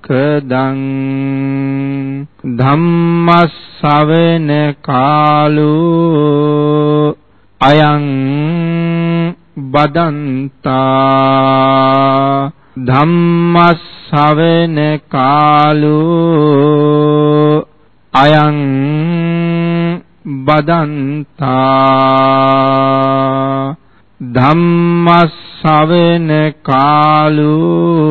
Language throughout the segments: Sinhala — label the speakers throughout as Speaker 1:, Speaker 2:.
Speaker 1: මොක්ඛදං ධම්මස්සවෙන කාලෝ අයං බදන්තා ධම්මස්සවෙන කාලෝ අයං බදන්තා ධම්මස්සවෙන කාලෝ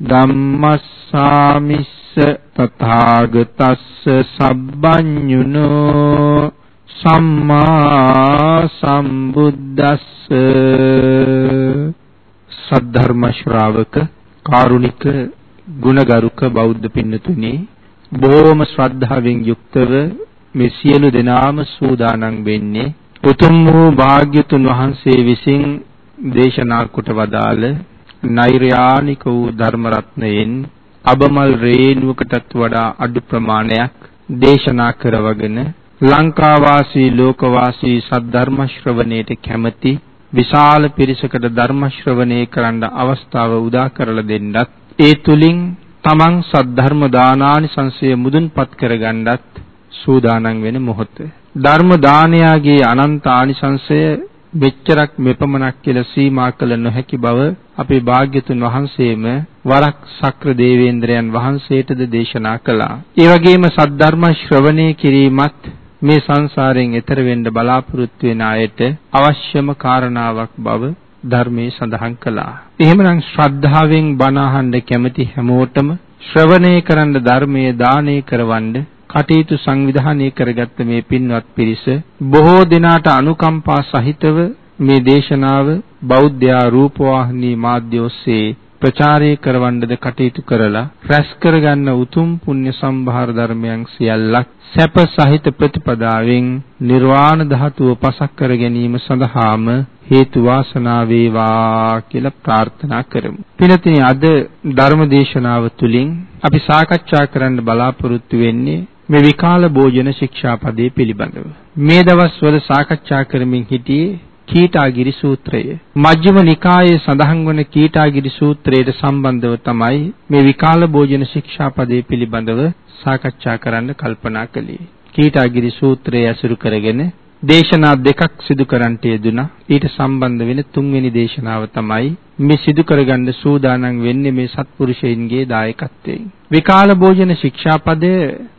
Speaker 1: ධම්මස්සාමිස්ස තථාගතස්ස සබ්බඤුනෝ සම්මා සම්බුද්දස්ස සද්ධර්ම ශ්‍රාවක කාරුණික ගුණගරුක බෞද්ධ පින්නතුනි බොහොම ශ්‍රද්ධාවෙන් යුක්තව මේ සියලු දෙනාම සූදානම් වෙන්නේ උතුම් වූ භාග්‍යතුන් වහන්සේ විසින් දේශනා කොට වදාළ නෛර්යානික වූ ධර්ම රත්නයෙන් අබමල් රේණුවකටත් වඩා අඩු ප්‍රමාණයක් දේශනා කරවගෙන ලංකාවාසී ලෝකවාසී සද්ධර්ම ශ්‍රවණයට කැමැති විශාල පිරිසකට ධර්ම ශ්‍රවණය කරන්න අවස්ථාව උදා කරලා දෙන්නත් ඒ තුලින් තමන් සද්ධර්ම දානානිසංසය මුදුන්පත් කරගන්නත් සූදානම් වෙන මොහොත. ධර්ම දානයාගේ අනන්ත ආනිසංසය මෙච්චරක් මෙපමණක් කියලා සීමා කළ නොහැකි බව අපේ භාග්‍යතුන් වහන්සේම වරක් ශක්‍ර දේවේන්ද්‍රයන් වහන්සේටද දේශනා කළා. ඒ වගේම සද්ධර්ම ශ්‍රවණය කිරීමත් මේ සංසාරයෙන් එතර වෙන්න බලාපොරොත්තු වෙන අයට අවශ්‍යම කාරණාවක් බව ධර්මයේ සඳහන් කළා. එහෙමනම් ශ්‍රද්ධාවෙන් බණ අහන්න කැමති හැමෝටම ශ්‍රවණය කරන්න ධර්මයේ දානය කරවන්න කටයුතු සංවිධානය කරගත්ත මේ පින්වත් පිරිස බොහෝ දිනාට අනුකම්පා සහිතව මේ දේශනාව බෞද්ධ රූපවාහිනී මාධ්‍ය ඔස්සේ ප්‍රචාරය කරවන්නද කටයුතු කරලා රැස් කරගන්න උතුම් පුණ්‍ය සම්භාර ධර්මයන් සියල්ලක් සැප සහිත ප්‍රතිපදාවෙන් නිර්වාණ ධාතුව පසක් කර ගැනීම සඳහාම හේතු වාසනා වේවා කියලා ප්‍රාර්ථනා කරමු. පින්තුනි අද ධර්ම දේශනාව තුළින් අපි සාකච්ඡා කරන්න බලාපොරොත්තු වෙන්නේ මේ විකාල භෝජන ශික්ෂාපදයේ පිළිබඳව. මේ දවස්වල සාකච්ඡා කරමින් සිටියේ කීටාගිරි සූත්‍රය. මජ්ක්‍ධිම නිකායේ සඳහන් වන කීටාගිරි සූත්‍රයට සම්බන්ධව තමයි මේ විකාල භෝජන ශික්ෂාපදයේ පිළිබඳව සාකච්ඡා කරන්න කල්පනා කළේ. කීටාගිරි සූත්‍රය ඇසුරු කරගෙන දේශනා දෙකක් සිදු කරන්නට යෙදුනා. ඊට සම්බන්ධ වෙන තුන්වෙනි දේශනාව තමයි මේ සිදු කරගන්න සූදානම් වෙන්නේ මේ සත්පුරුෂයින්ගේ දායකත්වයෙන්. විකාල භෝජන ශික්ෂාපදය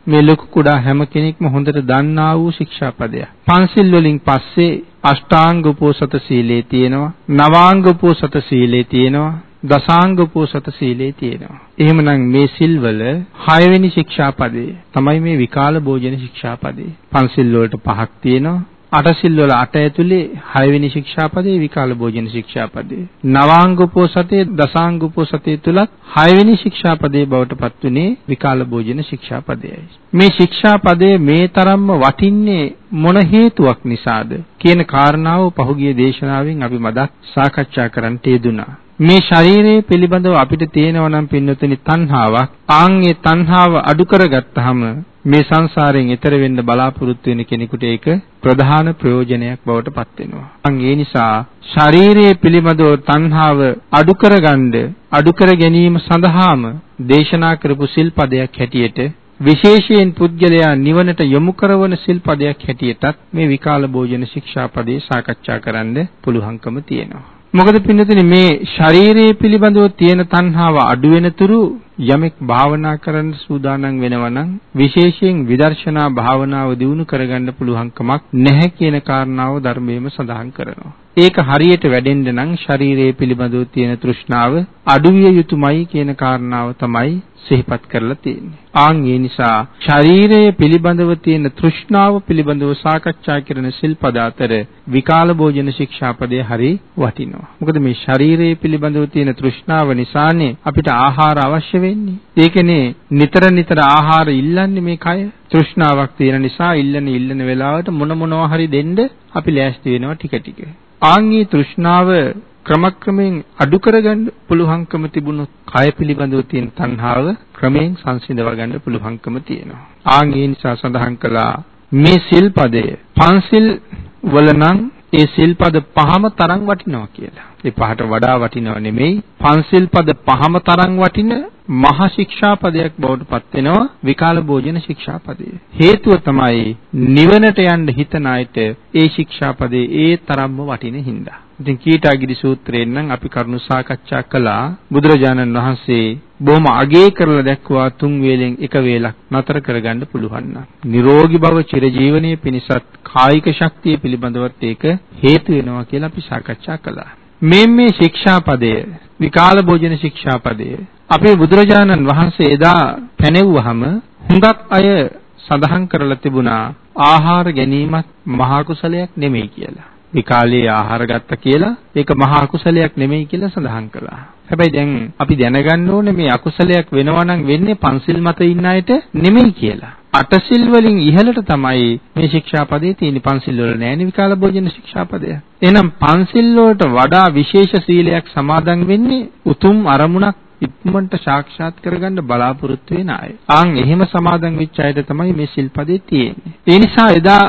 Speaker 1: මේ ලොකු කුඩා හැම කෙනෙක්ම හොඳට දන්නා වූ ශික්ෂාපදයක්. පන්සිල් වලින් පස්සේ අෂ්ටාංග උපෝසත සීලේ තියෙනවා, නවාංග උපෝසත සීලේ තියෙනවා, දසාංග උපෝසත සීලේ තියෙනවා. එහෙමනම් මේ සිල්වල 6 වෙනි ශික්ෂාපදේ තමයි මේ විකාල භෝජන ශික්ෂාපදේ. පන්සිල් වලට පහක් තියෙනවා. අටසිල් වල අට ඇතුලේ 6 වෙනි ශික්ෂාපදේ විකාල භෝජන ශික්ෂාපදේ. නවාංග උපෝසතේ දසාංග උපෝසතේ තුලත් 6 වෙනි ශික්ෂාපදේ බවට පත්ුනේ විකාල භෝජන ශික්ෂාපදයයි. මේ ශික්ෂාපදේ මේ තරම්ම වටින්නේ මොන හේතුවක් නිසාද කියන කාරණාව පහුගිය දේශනාවෙන් අපි මදක් සාකච්ඡා කරන්නට යෙදුනා. මේ ශරීරය පිළිබඳව අපිට තියෙනවා නම් පින්නතුනි තණ්හාවක් ආන් ඒ තණ්හාව අඩු කරගත්තාම මේ සංසාරයෙන් එතර වෙන්න බලාපොරොත්තු වෙන කෙනෙකුට ඒක ප්‍රධාන ප්‍රයෝජනයක් බවට පත් වෙනවා. අන් ඒ නිසා ශරීරයේ පිළිබඳව තණ්හාව අඩු කරගන්න අඩු කර ගැනීම සඳහාම දේශනා කරපු සිල්පදයක් හැටියට විශේෂයෙන් පුද්ගලයා නිවනට යොමු කරවන සිල්පදයක් හැටියටත් මේ විකාල භෝජන ශික්ෂාපදේ සාකච්ඡා කරන්න පුළුවන්කම තියෙනවා. මොකද පින්නතුනේ මේ ශාරීරිය පිළිබඳව තියෙන තණ්හාව අඩු වෙනතුරු යමෙක් භාවනා කරන්න සූදානම් වෙනවා නම් විශේෂයෙන් විදර්ශනා භාවනාව දියුණු කරගන්න පුළුවන්කමක් නැහැ කියන කාරණාව ධර්මයේම සඳහන් කරනවා. ඒක හරියට වැඩෙන්න නම් ශරීරයේ පිළිබඳව තියෙන තෘෂ්ණාව අඩු විය යුතුමයි කියන කාරණාව තමයි සිහිපත් කරලා තියෙන්නේ. ආන් ඒ නිසා ශරීරය පිළිබඳව තියෙන තෘෂ්ණාව පිළිබඳව සාකච්ඡා කරන සිල්පද අතර විකාල භෝජන ශික්ෂාපදයේ හරි වටිනවා. මොකද මේ ශරීරය පිළිබඳව තියෙන තෘෂ්ණාව නිසානේ අපිට ආහාර අවශ්‍ය වෙන්නේ. ඒකනේ නිතර නිතර ආහාර ඉල්ලන්නේ මේ කය. තෘෂ්ණාවක් තියෙන නිසා ඉල්ලන ඉල්ලන වෙලාවට මොන මොනවා හරි දෙන්න අපි ලෑස්ති වෙනවා ටික ටික. ආන්ගේ තෘෂ්ණාව ක්‍රමක්‍රමයෙන් අඩු කරගන්න පුළුවන්කම තිබුණොත් කය පිළිබඳව තියෙන තණ්හාව ක්‍රමයෙන් සංසිඳව ගන්න පුළුවන්කම තියෙනවා. ආන් ඒ නිසා සඳහන් කළා මේ සිල්පදය පන්සිල් වල නම් ඒ සිල්පද පහම තරම් වටිනවා කියලා. ඒ පහට වඩා වටිනව නෙමෙයි පන්සිල් පද පහම තරම් වටින මහ ශික්ෂාපදයක් බවට පත් වෙනවා විකාල භෝජන ශික්ෂාපදය. හේතුව තමයි නිවනට යන්න හිතන අයට ඒ ශික්ෂාපදේ ඒ තරම්ම වටින හින්දා. ඉතින් කීටාගිරි සූත්‍රයෙන් නම් අපි කරුණු සාකච්ඡා කළා බුදුරජාණන් වහන්සේ බොහොම අගේ කරලා දැක්වුවා තුන් වේලෙන් එක වේලක් නතර කරගන්න පුළුවන් නම් නිරෝගී භව චිරජීවනයේ පිණිසත් කායික ශක්තිය පිළිබඳවත් ඒක හේතු වෙනවා කියලා අපි සාකච්ඡා කළා. මේ මේ ශික්ෂාපදය විකාල භෝජන ශික්ෂාපදය අපේ බුදුරජාණන් වහන්සේ එදා පැනෙව්වහම හුඟක් අය සඳහන් කරලා තිබුණා ආහාර ගැනීමත් මහා කුසලයක් නෙමෙයි කියලා. විකාලේ ආහාර ගත්ත කියලා ඒක මහා අකුසලයක් නෙමෙයි කියලා සඳහන් කළා. හැබැයි දැන් අපි දැනගන්න ඕනේ මේ අකුසලයක් වෙනවා නම් වෙන්නේ පන්සිල් මත ඉන්න අයට නෙමෙයි කියලා. අටසිල් වලින් ඉහළට තමයි මේ ශික්ෂාපදේ තියෙන පන්සිල් වල නෑනේ විකාල භෝජන ශික්ෂාපදය. එහෙනම් පන්සිල් වලට වඩා විශේෂ සීලයක් සමාදන් වෙන්නේ උතුම් අරමුණක් ඉක්මනට සාක්ෂාත් කරගන්න බලාපොරොත්තු වෙන අය. ආන් එහෙම සමාදන් වෙච්ච අයට තමයි මේ සිල්පදේ තියෙන්නේ. ඒ නිසා එදා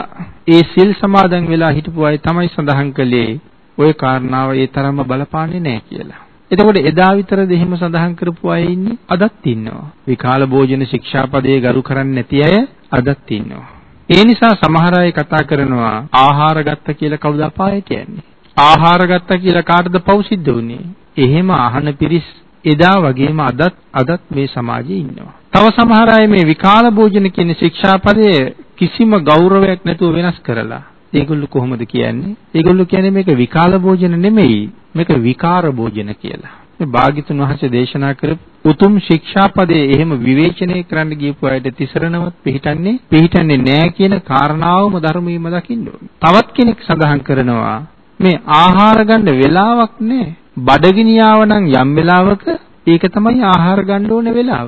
Speaker 1: ඒ සිල් සමාදන් වෙලා හිටපු අය තමයි සඳහන් කළේ ওই කාරණාව ඒ තරම්ම බලපාන්නේ නැහැ කියලා. එතකොට එදා විතරද එහෙම සඳහන් කරපු අය ඉන්නේ අදත් ඉන්නවා. විකාල භෝජන ශික්ෂාපදයේ ගරු කරන්නේ නැති අය අදත් ඉන්නවා. ඒ නිසා සමහර අය කතා කරනවා ආහාර ගත්ත කියලා කවුද අපායට යන්නේ? ආහාර ගත්ත කියලා කාටද පව් සිද්ධ වුනේ? එහෙම අහන පිරිස් එදා වගේම අදත් අදත් මේ සමාජයේ ඉන්නවා. තව සමහර අය මේ විකාල භෝජන කියන ශික්ෂාපදය කිසිම ගෞරවයක් නැතුව වෙනස් කරලා ඒගොල්ලෝ කොහොමද කියන්නේ? ඒගොල්ලෝ කියන්නේ මේක විකාල භෝජන නෙමෙයි මේක විකාර භෝජන කියලා. මේ භාග්‍යතුන් වහන්සේ දේශනා කරපු උතුම් ශික්ෂාපදයේ එහෙම විවේචනය කරන්න ගියපු අයට තිසරණවත් පිළිටන්නේ පිළිටන්නේ නැහැ කියන කාරණාවම ධර්මයේම දකින්න ඕනේ. තවත් කෙනෙක් සඳහන් කරනවා මේ ආහාර ගන්න වෙලාවක් නැහැ. බඩගිනියාව නම් යම් වෙලාවක ඒක තමයි ආහාර ගන්න ඕන වෙලාව.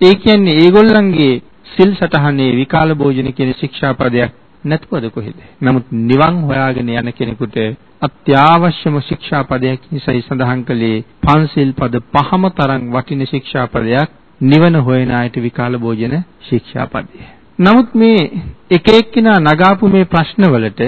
Speaker 1: ඒ කියන්නේ ඒගොල්ලන්ගේ සිල් සටහනේ විකාල භෝජන කියන ශික්ෂාපදයක් නැත්වද කොහෙද? නමුත් නිවන් හොයාගෙන යන කෙනෙකුට අත්‍යවශ්‍යම ශික්ෂාපදයක් නිසායි සඳහන් කළේ පන්සිල් පද පහම තරම් වටින ශික්ෂාපදයක් නිවන හොයන අයට විකාල භෝජන ශික්ෂාපදය. නමුත් මේ එක එක්කිනා නගාපු මේ ප්‍රශ්නවලට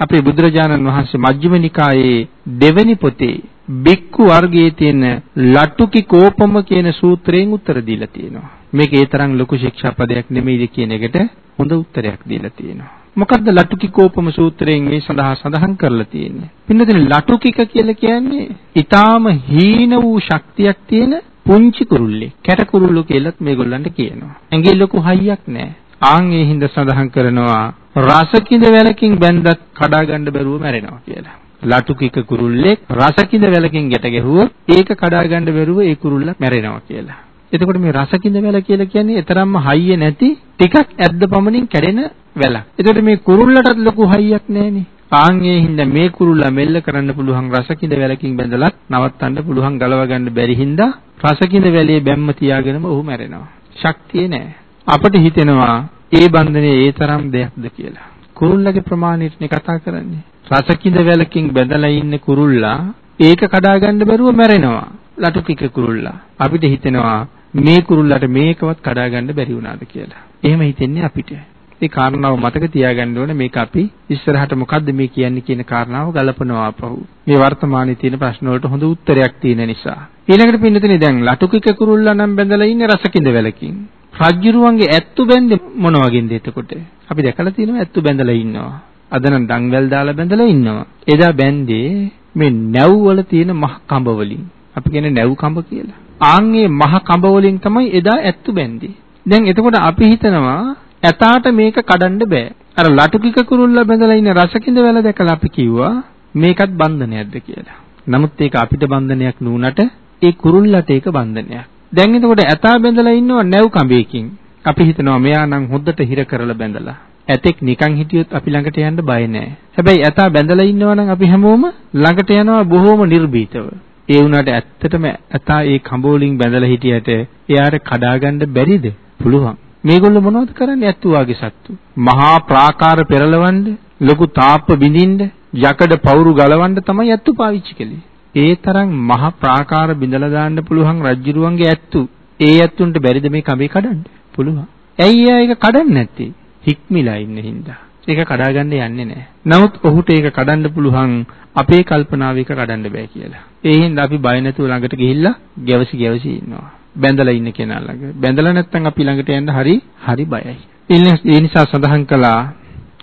Speaker 1: අපේ බුදුරජාණන් වහන්සේ මජ්ක්‍ධිම නිකායේ දෙවැනි පොතේ බික්කු වර්ගයේ තියෙන ලට්ටුකි කෝපම කියන සූත්‍රයෙන් උත්තර දීලා තියෙනවා. මේක ඒ තරම් ලොකු ශික්ෂාපදයක් නෙමෙයිද කියන එකට හොඳ උත්තරයක් දීලා තියෙනවා. මොකද්ද ලටුකිකෝපම සූත්‍රයෙන් මේ සඳහා සඳහන් කරලා තියෙන්නේ? පින්නදින ලටුකික කියලා කියන්නේ ඊටාම හීන වූ ශක්තියක් තියෙන පුංචි කුරුල්ලෙක්. කැට කුරුල්ලෝ කියලාත් මේගොල්ලන්ට කියනවා. ඇඟේ ලොකු හයියක් නැහැ. ආන් ඒ හින්දා සඳහන් කරනවා රසකින්ද වැලකින් බැන්දත් කඩා ගන්න බැරුව මැරෙනවා කියලා. ලටුකික කුරුල්ලෙක් රසකින්ද වැලකින් ගැට ගැහුවොත් ඒක කඩා ගන්න බැරුව ඒ කුරුල්ලා මැරෙනවා කියලා. එතකොට මේ රසකින්ද වැල කියලා කියන්නේ තරම්ම හයිය නැති ටිකක් ඇද්ද පමණින් කැඩෙන වැලක්. එතකොට මේ කුරුල්ලටත් ලොකු හයියක් නැහෙනේ. ආන්ගේ හින්දා මේ කුරුල්ලා මෙල්ල කරන්න පුළුවන් රසකින්ද වැලකින් බැඳලත් නවත්තන්න පුළුවන් ගලව ගන්න බැරි හින්දා රසකින්ද වැලේ බැම්ම තියාගෙනම ඔහු මැරෙනවා. ශක්තිය නැහැ. අපිට හිතෙනවා ඒ බන්ධනේ ඒ තරම් දෙයක්ද කියලා. කුරුල්ලගේ ප්‍රමාණයටනේ කතා කරන්නේ. රසකින්ද වැලකින් බැඳලා ඉන්න කුරුල්ලා ඒක කඩා ගන්න බැරුව මැරෙනවා. ලටුකික කුරුල්ලා. අපිට හිතෙනවා මේ කුරුල්ලට මේකවත් කඩා ගන්න බැරි වුණාද කියලා. එහෙම හිතෙන්නේ අපිට. ඒ කාරණාව මතක තියාගන්න ඕනේ මේක අපි ඉස්සරහට මොකද්ද මේ කියන්නේ කියන කාරණාව ගලපනවා අපහු. මේ වර්තමානයේ තියෙන ප්‍රශ්න වලට හොඳ උත්තරයක් තියෙන නිසා. ඊළඟට පින්නතනේ දැන් ලටුකික කුරුල්ලා නම් බැඳලා ඉන්නේ රසකින්ද වැලකින්. රජ්ජුරුවන්ගේ ඇත්තු බැඳේ මොන වගේද එතකොට? අපි දැකලා තියෙනවා ඇත්තු බැඳලා ඉන්නවා. අද නම් දන්වැල් දාලා බැඳලා ඉන්නවා. එදා බැන්දේ මේ නැව් වල තියෙන මහ කඹ වලින්. අපි කියන්නේ නැව් කඹ කියලා. ආන්ගේ මහ කඹ වලින් තමයි එදා ඇත්තු බැන්දේ. දැන් එතකොට අපි හිතනවා ඇතාට මේක කඩන්න බෑ. අර ලටුකික කුරුල්ලා බැඳලා ඉන්න රසකින්ද වැල දැකලා අපි කිව්වා මේකත් බන්ධනයක්ද කියලා. නමුත් ඒක අපිට බන්ධනයක් නුනට ඒ කුරුල්ලට ඒක බන්ධනයක්. දැන් එතකොට ඇතා බැඳලා ඉන්නවා නැව් කඹයකින්. අපි හිතනවා මෙයා නම් හොද්දට හිර කරලා බැඳලා. ඇතෙක් නිකන් හිටියොත් අපි ළඟට යන්න බය නෑ. හැබැයි ඇතා බැඳලා ඉන්නවා නම් අපි හැමෝම ළඟට යනවා බොහොම නිර්භීතව. ඒ වුණාට ඇත්තටම ඇතා ඒ කඹෝලින් බැඳලා හිටියට එයාට කඩා ගන්න බැරිද? පුළුවන්. මේගොල්ලෝ මොනවද කරන්නේ ඇත්තු වාගේ සත්තු? මහා ප්‍රාකාර පෙරලවන්න, ලොකු තාප්ප බිඳින්න, යකඩ පවුරු ගලවන්න තමයි ඇත්තු පාවිච්චි කළේ. ඒ තරම් මහ ප්‍රාකාර බිඳලා දාන්න පුළුවන් රජ්ජුරුවන්ගේ ඇත්තු. ඒ ඇත්තුන්ට බැරිද මේ කඹේ කඩන්න? පුළුවන්. ඇයි එයා ඒක කඩන්නේ නැත්තේ? හික්මිලා ඉන්න හින්දා. ඒක කඩා ගන්න යන්නේ නැහැ. නමුත් ඔහුට ඒක කඩන්න පුළුවන් අපේ කල්පනාව එක කඩන්න බෑ කියලා. ඒ හින්දා අපි බය නැතුව ළඟට ගිහිල්ලා ගැවසි ගැවසි ඉන්නවා. බැඳලා ඉන්න කෙනා ළඟ. බැඳලා නැත්නම් අපි ළඟට යන්න හරි හරි බයයි. ඒ නිසා සඳහන් කළා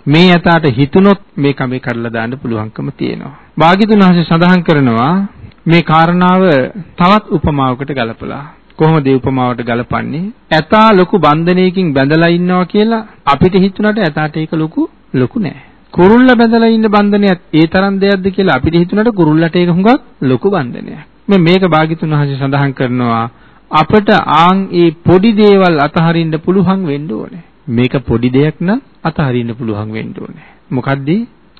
Speaker 1: මේ යතාට හිතුනොත් මේ කමේ කඩලා දාන්න පුළුවන්කම තියෙනවා. භාග්‍යතුන් වහන්සේ සඳහන් කරනවා මේ කාරණාව තවත් උපමාවකට ගලපලා කොහොමද ඒ උපමාවට ගලපන්නේ? ඇතා ලොකු බන්ධනයකින් බැඳලා ඉන්නවා කියලා අපිට හිතුණාට ඇතාට ඒක ලොකු ලොකු නෑ. කුරුල්ල බැඳලා ඉන්න බන්ධනයත් ඒ තරම් දෙයක්ද කියලා අපිට හිතුණාට කුරුල්ලට ඒක හුඟක් ලොකු බන්ධනයක්. මේ මේක භාග්‍යතුන් වහන්සේ සඳහන් කරනවා අපට ආන් ඒ පොඩි දේවල් අතහරින්න පුළුවන් වෙන්න ඕනේ. මේක පොඩි දෙයක් නම් අතහරින්න පුළුවන් වෙන්න ඕනේ. මොකද්ද?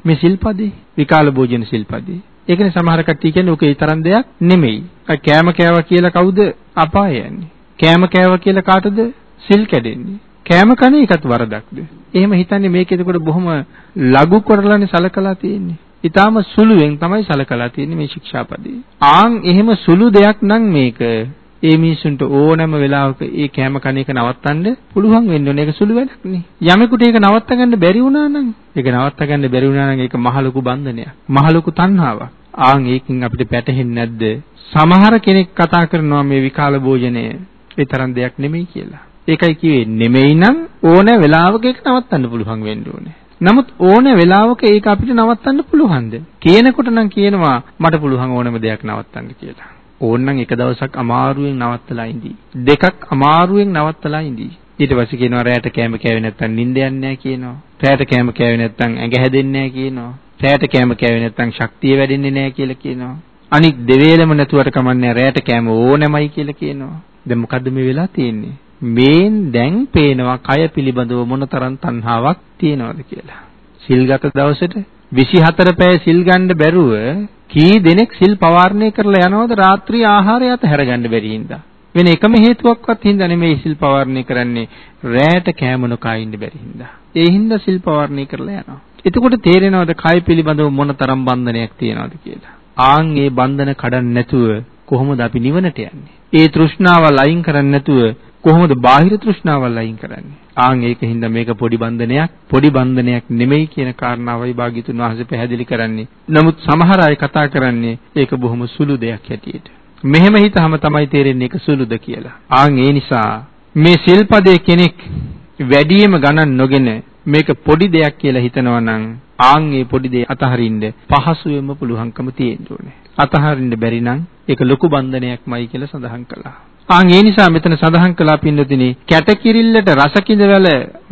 Speaker 1: මේ සිල්පදේ විකාල භෝජන සිල්පදේ. ඒකනේ සමහර කට්ටිය කියන්නේ ඔක ඒ තරම් දෙයක් නෙමෙයි. අර කෑම කෑවා කියලා කවුද අපාය යන්නේ? කෑම කෑවා කියලා කාටද සිල් කැඩෙන්නේ? කෑම කන එකත් වරදක්ද? එහෙම හිතන්නේ මේක එතකොට බොහොම ලඝු කරලානේ සලකලා තියෙන්නේ. ඊටාම සුළුවෙන් තමයි සලකලා තියෙන්නේ මේ ශික්ෂාපදේ. ආන් එහෙම සුළු දෙයක් නම් මේක ඒ මිනිසුන්ට ඕනෑම වෙලාවක ඒ කෑම කන එක නවත්තන්න පුළුවන් වෙන්න ඕනේ. ඒක සුළු වැඩක් නේ. යමෙකුට ඒක නවත්ත ගන්න බැරි වුණා නම් ඒක නවත්ත ගන්න බැරි වුණා නම් ඒක මහ ලොකු බන්ධනයක්. මහ ලොකු තණ්හාවක්. ආන් ඒකින් අපිට පැටහෙන්නේ නැද්ද? සමහර කෙනෙක් කතා කරනවා මේ විකාල භෝජනය ඒ තරම් දෙයක් නෙමෙයි කියලා. ඒකයි කිව්වේ නෙමෙයි නම් ඕන වෙලාවක ඒක නවත්තන්න පුළුවන් වෙන්න ඕනේ. නමුත් ඕන වෙලාවක ඒක අපිට නවත්තන්න පුළුවන්ද? කියනකොට නම් කියනවා මට පුළුවන් ඕනම දෙයක් නවත්තන්න කියලා. ඕන්නම් එක දවසක් අමාරුවෙන් නවත්තලා ඉඳී. දෙකක් අමාරුවෙන් නවත්තලා ඉඳී. ඊට පස්සේ කියනවා රැයට කෑම කෑවේ නැත්තම් නිින්ද යන්නේ නැහැ කියනවා. රැයට කෑම කෑවේ නැත්තම් ඇඟ හැදෙන්නේ නැහැ කියනවා. රැයට කෑම කෑවේ නැත්තම් ශක්තිය වැඩෙන්නේ නැහැ කියලා කියනවා. අනික් දෙවේලම නැතුවට කමන්නේ රැයට කෑම ඕනෑමයි කියලා කියනවා. දැන් මොකද්ද මේ වෙලා තියෙන්නේ? මේන් දැන් පේනවා කය පිළිබඳව මොනතරම් තණ්හාවක් තියෙනවද කියලා. සිල්ගත දවසට 24 පැය සිල් ගන්න බැරුව කී දෙනෙක් සිල් පවාරණය කරලා යනවද රාත්‍රී ආහාරය අතහැර ගන්න බැරි හින්දා. වෙන එකම හේතුවක්වත් හින්දා නෙමෙයි සිල් පවාරණය කරන්නේ රැයට කෑම නොකා ඉන්න බැරි හින්දා. ඒ හින්දා සිල් පවාරණය කරලා යනවා. එතකොට තේරෙනවද කය පිළිබඳව මොන තරම් බන්ධනයක් තියෙනවද කියලා. ආන් ඒ බන්ධන කඩන්න නැතුව කොහොමද අපි නිවනට යන්නේ? ඒ තෘෂ්ණාවල් අයින් කරන්නේ නැතුව කොහොමද බාහිර තෘෂ්ණාවල් අයින් කරන්නේ? ආන් ඒකින්ද මේක පොඩි බන්ධනයක් පොඩි බන්ධනයක් නෙමෙයි කියන කාරණාවයි භාග්‍යතුන් වහන්සේ පැහැදිලි කරන්නේ. නමුත් සමහර අය කතා කරන්නේ ඒක බොහොම සුළු දෙයක් හැටියට. මෙහෙම හිතහම තමයි තේරෙන්නේ ඒක සුළුද කියලා. ආන් ඒ නිසා මේ සිල්පදේ කෙනෙක් වැඩියම ගණන් නොගෙන මේක පොඩි දෙයක් කියලා හිතනවා නම් ආන් ඒ පොඩි දේ අතහරින්න පහසුවෙන්ම පුළුවන්කම තියෙන්න ඕනේ. අතහරින්න බැරි නම් ඒක ලොකු බන්ධනයක්මයි කියලා සඳහන් කළා. ආන් ඒ නිසා මෙතන සඳහන් කළා පින්නතිනි කැටකිරිල්ලට රසකින්දවල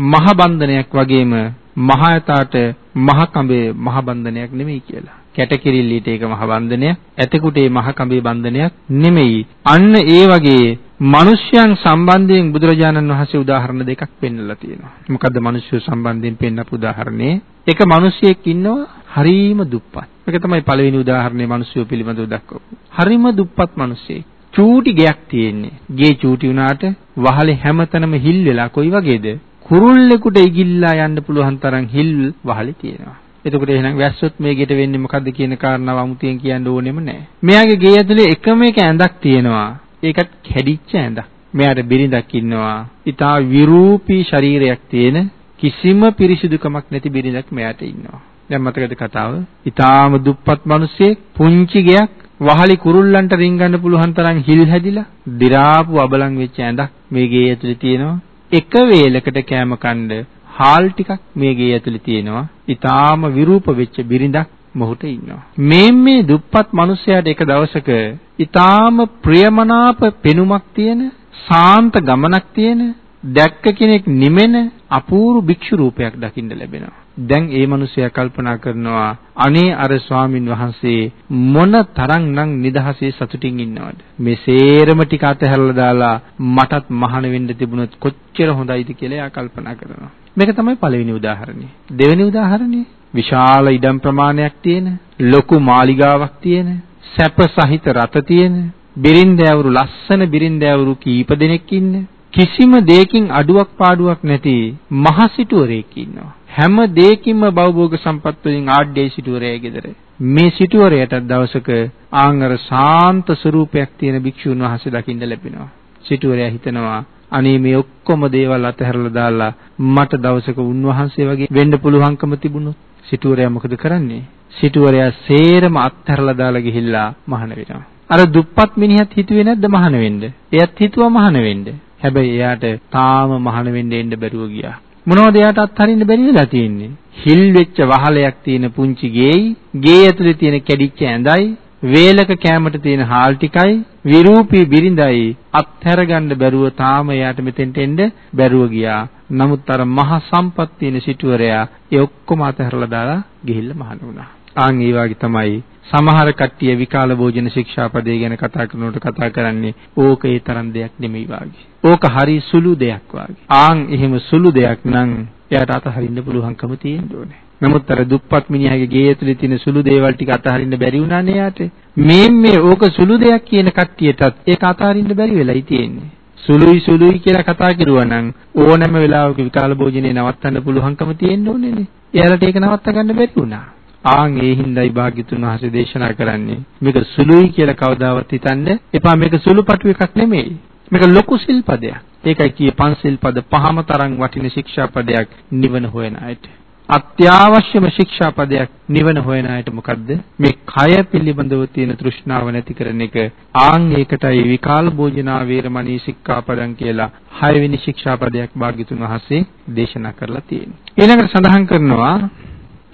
Speaker 1: මහ බන්ධනයක් වගේම මහයතාට මහ කඹේ මහ බන්ධනයක් නෙමෙයි කියලා. කැටකිරිල්ලීට ඒක මහ බන්ධනයක්, ඇතෙකුට ඒ මහ කඹේ බන්ධනයක් නෙමෙයි. අන්න ඒ වගේ මිනිස්යන් සම්බන්ධයෙන් බුදුරජාණන් වහන්සේ උදාහරණ දෙකක් පෙන්නලා තියෙනවා. මොකද්ද මිනිස්සු සම්බන්ධයෙන් පෙන්නපු උදාහරණේ? එක මිනිසියෙක් ඉන්නවා හරීම දුප්පත්. මේක තමයි පළවෙනි උදාහරණේ මිනිස්සු පිළිබඳව දක්වපු. හරීම දුප්පත් මිනිසෙක්. චූටි ගයක් තියෙන්නේ. ගේ චූටි වුණාට වහලේ හැමතැනම හිල් වෙලා කොයි වගේද? කුරුල්ලෙකුට ඉගිල්ලා යන්න පුළුවන් තරම් හිල් වහලේ තියෙනවා. එතකොට එහෙනම් වැස්සොත් මේ ගෙට වෙන්නේ මොකද්ද කියන කාරණාව අමුතියෙන් කියන්න ඕනෙම නැහැ. මෙයාගේ ගේ ඇතුලේ එකම එක ඇඳක් තියෙනවා. ඒකත් කැඩිච්ච ඇඳක්. මෙයාට බිරිඳක් ඉන්නවා. ඊටා විරූපී ශරීරයක් තියෙන කිසිම පිරිසිදුකමක් නැති බිරිඳක් මෙයාට ඉන්නවා. දැන් මතකද කතාව? ඊටාම දුප්පත් මිනිස්සෙක් පුංචි ගයක් වහලි කුරුල්ලන්ට රින්ගන්න පුළුවන් තරම් හිල් හැදිලා දි รา පු අබලන් වෙච්ච ඇඳක් මේ ගේ ඇතුලේ තියෙනවා. එක වේලකට කෑම කන්න හාල් ටිකක් මේ ගේ ඇතුලේ තියෙනවා. ඊටාම විරූප වෙච්ච බිරිඳක් මොහුට ඉන්නවා. මේ මේ දුප්පත් මිනිසයාට එක දවසක ඊටාම ප්‍රියමනාප පෙනුමක් තියෙන සාන්ත ගමනක් තියෙන දැක්ක කෙනෙක් නිමෙන අපූර්ව භික්ෂු රූපයක් දකින්න ලැබෙනවා. දැන් ඒ මිනිසයා කල්පනා කරනවා අනේ අර ස්වාමින් වහන්සේ මොන තරම්නම් නිදහසේ සතුටින් ඉන්නවද? මේ සේරම ටික අතහැරලා දාලා මටත් මහාන වෙන්න තිබුණොත් කොච්චර හොඳයිද කියලා එයා කල්පනා කරනවා. මේක තමයි පළවෙනි උදාහරණය. දෙවෙනි උදාහරණය විශාල ඉඩම් ප්‍රමාණයක් තියෙන ලොකු මාලිගාවක් තියෙන සැප සහිත රත තියෙන බිරින්දෑවරු ලස්සන බිරින්දෑවරු කීප දෙනෙක් ඉන්න කිසිම දෙයකින් අඩුවක් පාඩුවක් නැති මහ සිටුවරයෙක් ඉන්නවා. හැම දෙයකින්ම භවභෝග සම්පත් වලින් ආඩ්‍යයි සිටුවරයා ගෙදර. මේ සිටුවරයට දවසක ආංගර සාන්ත ස්වරූපයක් තියෙන භික්ෂුන් වහන්සේ දකින්න ලැබෙනවා. සිටුවරයා හිතනවා අනේ මේ ඔක්කොම දේවල් අතහැරලා දාලා මට දවසක උන්වහන්සේ වගේ වෙන්න පුළුවන්කම තිබුණොත් සිටුවරයා මොකද කරන්නේ? සිටුවරයා සේරම අත්හැරලා දාලා ගිහිල්ලා මහාන වෙනවා. අර දුප්පත් මිනිහත් හිතුවේ නැද්ද මහාන වෙන්න? එයත් හිතුවා මහාන වෙන්න. හැබැයි එයාට තාම මහාන වෙන්න එන්න බැරුව ගියා. මොනවද එයාට අත්හරින්න බැරි වෙලා තියෙන්නේ? හිල් වෙච්ච වහලයක් තියෙන පුංචි ගේයි, ගේ ඇතුලේ තියෙන කැඩිච්ච ඇඳයි, වේලක කෑමට තියෙන හාල් ටිකයි, විරූපී බිරිඳයි අත්හැර ගන්න බැරුව තාම එයාට මෙතෙන්ට එන්න බැරුව ගියා. නමුත් අර මහ සම්පත් තියෙන සිටුවරයා ඒ ඔක්කොම අතහැරලා දාලා ගිහිල්ලා මහාන වුණා. ආන් ඒ වගේ තමයි සමහර කට්ටිය විකාල භෝජන ශික්ෂාපදේ ගැන කතා කරනකොට කතා කරන්නේ ඕක ඒ තරම් දෙයක් නෙමෙයි වාගේ. ඕක හරි සුළු දෙයක් වාගේ. ආන් එහෙම සුළු දෙයක් නම් එයාට අතහරින්න පුළුවන්කම තියෙන්න ඕනේ. නමුත් අර දුප්පත් මිනිහාගේ ගේ ඇතුලේ තියෙන සුළු දේවල් ටික අතහරින්න බැරි වුණානේ යාට. මේ මේ ඕක සුළු දෙයක් කියන කට්ටියටත් ඒක අතහරින්න බැරි වෙලයි තියෙන්නේ. සුළුයි සුළුයි කියලා කතා කරුවා නම් ඕනෑම වෙලාවක විකාල භෝජනේ නවත්තන්න පුළුවන්කම තියෙන්න ඕනේනේ. එයාලට ඒක නවත්ත ගන්න බැරි වුණා. ආන් ඒ හින්දායි භාග්‍යතුන් වහන්සේ දේශනා කරන්නේ. මේක සුළුයි කියලා කවදාවත් හිතන්න එපා. මේක සුළුපටු එකක් නෙමෙයි. මේක ලොකු සිල්පදයක්. ඒකයි කියේ පන්සිල් පද පහම තරම් වටින ශික්ෂාපදයක් නිවන හොයන අයට. අත්‍යවශ්‍යම ශික්ෂාපදයක් නිවන හොයන අයට මොකද්ද? මේ කය පිළිබඳව තියෙන තෘෂ්ණාව නැති කරන එක. ආන් ඒකටයි විකාල භෝජනා වේරමණී සික්ඛාපදං කියලා හයවෙනි ශික්ෂාපදයක් භාග්‍යතුන් වහන්සේ දේශනා කරලා තියෙනවා ඊළඟට සඳහන් කරනවා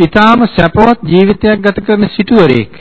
Speaker 1: ඊටාම සැපවත් ජීවිතයක් ගත කරන සිටුවරයෙක්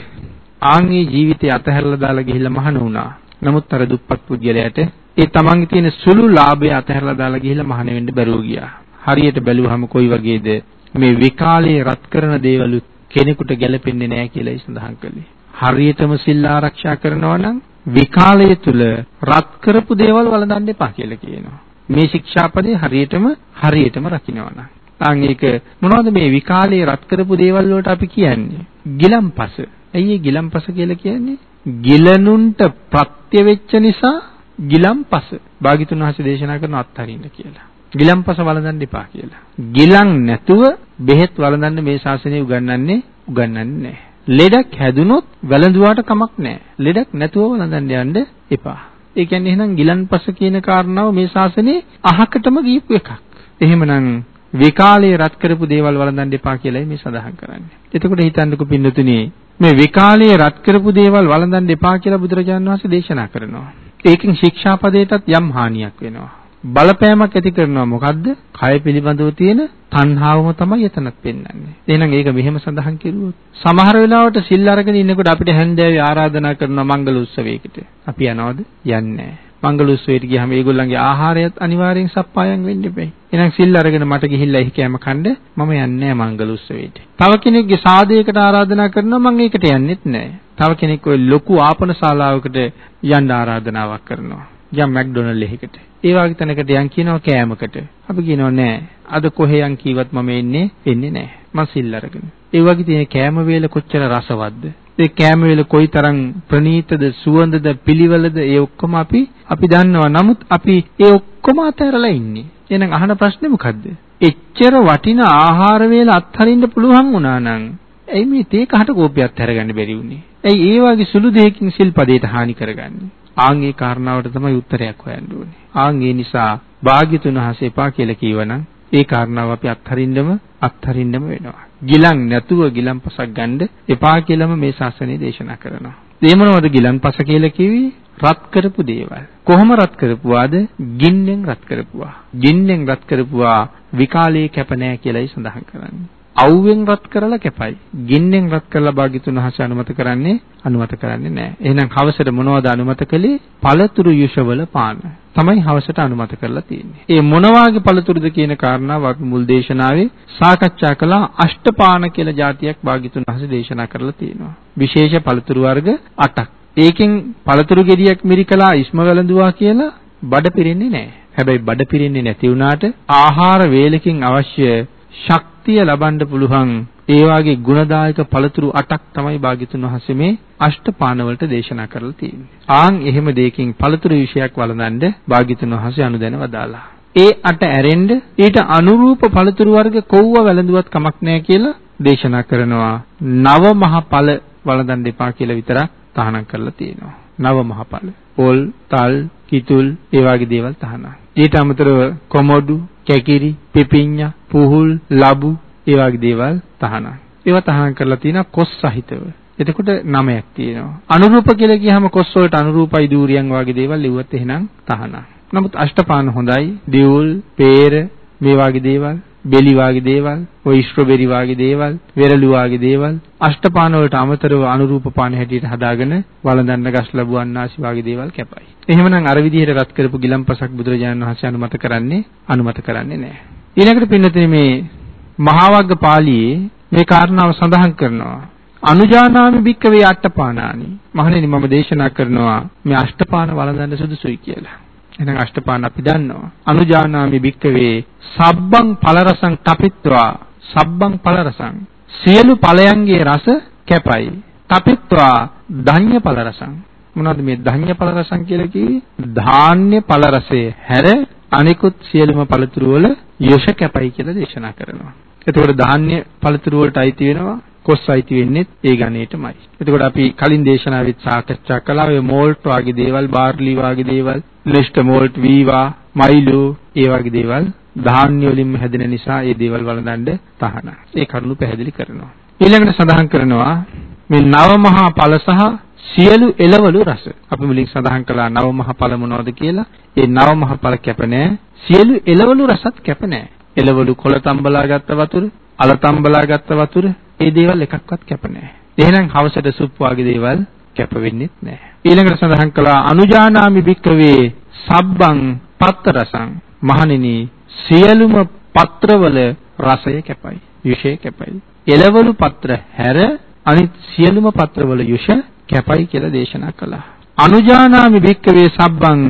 Speaker 1: ආන්ගේ ජීවිතය අතහැරලා දාලා ගිහිල්ලා මහාන වුණා. නමුත් අර දුප්පත් පුද්ගලයාට ඒ තමන්ගේ තියෙන සුළු ලාභය අතහැරලා දාලා ගිහිල්ලා මහාන වෙන්න බැරුව ගියා. හරියට බැලුවහම කොයි වගේද මේ විකාලයේ රත් කරන දේවලු කෙනෙකුට ගැලපෙන්නේ නැහැ කියලා සඳහන් කළේ. හරියටම සිල් ආරක්ෂා කරනවා නම් විකාලය තුල රත් කරපු දේවල් වළඳන්න එපා කියලා කියනවා. මේ ශික්ෂාපදේ හරියටම හරියටම රකින්නවා නම් ආන් ඒක මොනවද මේ විකාලේ රත් කරපු දේවල් වලට අපි කියන්නේ? ගිලම්පස. ඇයි ඒ ගිලම්පස කියලා කියන්නේ? ගිලනුන්ට ප්‍රත්‍ය වෙච්ච නිසා ගිලම්පස. භාග්‍යතුන් වහන්සේ දේශනා කරන අත්හරින්න කියලා. ගිලම්පස වළඳන්න එපා කියලා. ගිලන් නැතුව බෙහෙත් වළඳන්න මේ ශාසනය උගන්වන්නේ උගන්වන්නේ නැහැ. ලෙඩක් හැදුනොත් වැළඳුවාට කමක් නැහැ. ලෙඩක් නැතුව වළඳන්න යන්න එපා. ඒ කියන්නේ එහෙනම් ගිලන්පස කියන කාරණාව මේ ශාසනයේ අහකටම ගියපු එකක්. එහෙමනම් විකාලයේ රත් කරපු දේවල් වළඳන්න එපා කියලායි මේ සඳහන් කරන්නේ. එතකොට හිතන්නකෝ පින්නතුනි මේ විකාලයේ රත් කරපු දේවල් වළඳන්න එපා කියලා බුදුරජාණන් වහන්සේ දේශනා කරනවා. ඒකෙන් ශික්ෂාපදයටත් යම් හානියක් වෙනවා. බලපෑමක් ඇති කරනවා මොකද්ද? කය පිළිබඳව තියෙන තණ්හාවම තමයි එතනත් පෙන්වන්නේ. එහෙනම් ඒක මෙහෙම සඳහන් කෙරුවොත් සමහර වෙලාවට සිල් අරගෙන ඉන්නකොට අපිට හැන්දෑවේ ආරාධනා කරනවා මංගල උත්සවයකට. අපි යනවද? යන්නේ නැහැ. මංගල උත්සවයට ගියාම ඒගොල්ලන්ගේ ආහාරයත් අනිවාර්යෙන් සප්පායම් වෙන්න එපයි. එහෙනම් සිල් අරගෙන මට ගිහිල්ලා එහි කෑම කන්න මම යන්නේ නැහැ මංගල උත්සවයට. තව කෙනෙක්ගේ සාදයකට ආරාධනා කරනවා මම ඒකට යන්නෙත් නැහැ. තව කෙනෙක් ওই ලොකු ආපන ශාලාවකට යන්න ආරාධනාවක් කරනවා. යම් මැක්ඩොනල්ඩ් එකකට. ඒ වගේ තැනකට යන් කියනවා කෑමකට. අපි කියනවා නෑ. අද කොහේ යන් කීවත් මම එන්නේ එන්නේ නෑ. මං සිල් අරගෙන. ඒ වගේ තියෙන කෑම වේල කොච්චර රසවත්ද? ඒ කෑම වේල කොයිතරම් ප්‍රණීතද සුවඳද පිළිවෙලද ඒ ඔක්කොම අපි අපි දන්නවා. නමුත් අපි ඒ ඔක්කොම අතහැරලා ඉන්නේ. එහෙනම් අහන ප්‍රශ්නේ මොකද්ද? එච්චර වටින ආහාර වේල අත්හරින්න පුළුවන් වුණා නම් ඇයි මේ තේ කහට කෝපියක් අත්හැරගන්න බැරි වුනේ? ඇයි ඒ වගේ සුළු දෙයකින් සිල්පදයට හානි කරගන්නේ? ආන් ඒ කාරණාවට තමයි උත්තරයක් හොයන්න ඕනේ. ආන් ඒ නිසා භාග්‍යතුන් වහන්සේ එපා කියලා කීවනම් ඒ කාරණාව අපි අත්හරින්නම අත්හරින්නම වෙනවා. ගිලන් නැතුව ගිලන්පසක් ගන්න එපා කියලාම මේ ශාසනය දේශනා කරනවා. ඒ මොනවද ගිලන්පස කියලා කිව්වේ? රත් කරපු දේවල්. කොහොම රත් කරපුවාද? ගින්නෙන් රත් කරපුවා. ගින්නෙන් රත් කරපුවා විකාලේ කැප නැහැ කියලායි සඳහන් කරන්නේ. අවුවෙන් රත් කරලා කැපයි. ගින්නෙන් රත් කරලා භාග්‍යතුන් වහන්සේ අනුමත කරන්නේ අනුමත කරන්නේ නැහැ. එහෙනම් හවසට මොනවද අනුමත කළේ? පළතුරු යුෂවල පාන. තමයි හවසට අනුමත කරලා තියෙන්නේ. ඒ මොන වාගේ පළතුරුද කියන කාරණාව අපි මුල් දේශනාවේ සාකච්ඡා කළා. අෂ්ටපාන කියලා જાතියක් භාග්‍යතුන් වහන්සේ දේශනා කරලා තියෙනවා. විශේෂ පළතුරු වර්ග 8ක්. ඒකෙන් පළතුරු ගෙඩියක් මිරිකලා ඉස්ම වැළඳුවා කියලා බඩ පිරෙන්නේ නැහැ. හැබැයි බඩ පිරෙන්නේ නැති වුණාට ආහාර වේලකින් අවශ්‍ය ශක්තිය ලබන්න පුළුවන් ඒ වාගේ ගුණදායක පළතුරු 8ක් තමයි භාග්‍යතුන් වහන්සේ මේ අෂ්ටපාන වලට දේශනා කරලා තියෙන්නේ. ආන් එහෙම දෙයකින් පළතුරු විශයක් වළඳන්න භාග්‍යතුන් වහන්සේ අනුදැන වදාලා. ඒ අට ඇරෙන්න ඊට අනුරූප පළතුරු වර්ග කොව්ව වැළඳුවත් කමක් නැහැ කියලා දේශනා කරනවා. නව මහ ඵල වළඳන්න එපා කියලා විතරක් තහනම් කරලා තියෙනවා. නව මහ ඵල. පොල්, තල්, කිතුල් ඒ වගේ දේවල් තහනම්. ඊට අමතරව කොමඩු, කැකිරි, පිපිඤ්ඤා, පුහුල්, ලබු ඒ වගේ දේවල් තහනම්. ඒවා තහනම් කරලා තියෙනවා කොස් සහිතව. එතකොට නමයක් තියෙනවා. අනුරූප කියලා කියහම කොස් වලට අනුරූපයි දූරියන් වගේ දේවල් ලිව්වත් එහෙනම් තහනම්. නමුත් අෂ්ටපාන හොඳයි. දියුල්, peer මේ වගේ දේවල් බෙලි වාගේ දේවල්, ඔය ස්ට්‍රොබෙරි වාගේ දේවල්, වෙරළු වාගේ දේවල්, අෂ්ටපාන වලට අමතරව අනුරූප පාන හැටියට හදාගෙන වළඳන්න ගස් ලැබුවන්නාසි වාගේ දේවල් කැපයි. එහෙමනම් අර විදිහට රත් කරපු ගිලම්පසක් බුදුරජාණන් වහන්සේ අනුමත කරන්නේ අනුමත කරන්නේ නැහැ. ඊළඟට පින්නතේ මේ මහා වග්ග පාළියේ මේ කාරණාව සඳහන් කරනවා. අනුජානාමි භික්කවේ අට්ඨපානානි. මහණෙනි මම දේශනා කරනවා මේ අෂ්ටපාන වළඳන්න සුදුසුයි කියලා. එහෙනම් අෂ්ටපාන අපි දන්නවා. අනුජානාමි භික්කවේ සබ්බං ඵලරසං තපිත්වා සබ්බං ඵලරසං සියලු ඵලයන්ගේ රස කැපයි. තපිත්වා ධඤ්‍ය ඵලරසං මොනවද මේ ධඤ්‍ය ඵලරසං කියලා කිව්වේ? ධාන්‍ය ඵලරසය හැර අනිකුත් සියලුම පළතුරු වල යොෂ කැපයි කියලා දේශනා කරනවා. එතකොට ධාන්‍ය පළතුරු වලට අයිති වෙනවා කොස් අයිති වෙන්නේ ඒ ගණේටමයි. එතකොට අපි කලින් දේශනාවෙත් සාකච්ඡා කළා ඔය මෝල්ට් වගේ දේවල්, බාර්ලි වගේ දේවල්, නෙස්ට මෝල්ට්, වීවා, මයිලෝ ඒ වගේ දේවල් ධාන්‍ය වලින්ම හැදෙන නිසා ඒ දේවල් වළඳන්න තහනම්. ඒ කරුණු පැහැදිලි කරනවා. ඊළඟට සඳහන් කරනවා මේ නව මහා ඵල සහ සියලු එළවලු රස. අපි මුලින් සඳහන් කළා නව මහ ඵල මොනවද කියලා. ඒ නව මහ ඵල කැප නැහැ. සියලු එළවලු රසත් කැප නැහැ. එළවලු කොළ තම්බලා ගත්ත වතුර, අල තම්බලා ගත්ත වතුර, ඒ දේවල් එකක්වත් කැප නැහැ. එහෙනම් හවසට සුප් වගේ දේවල් කැප වෙන්නේ නැහැ. ඊළඟට සඳහන් කළා අනුජානාමි භික්කවේ සබ්බං පත්ත රසං මහණෙනි සියලුම පත්‍රවල රසය කැපයි. යුෂය කැපයි. එළවලු පත්‍ර හැර අනිත් සියලුම පත්‍රවල යුෂ කැපයි කියලා දේශනා කළා. අනුජානාමි භික්කවේ සබ්බං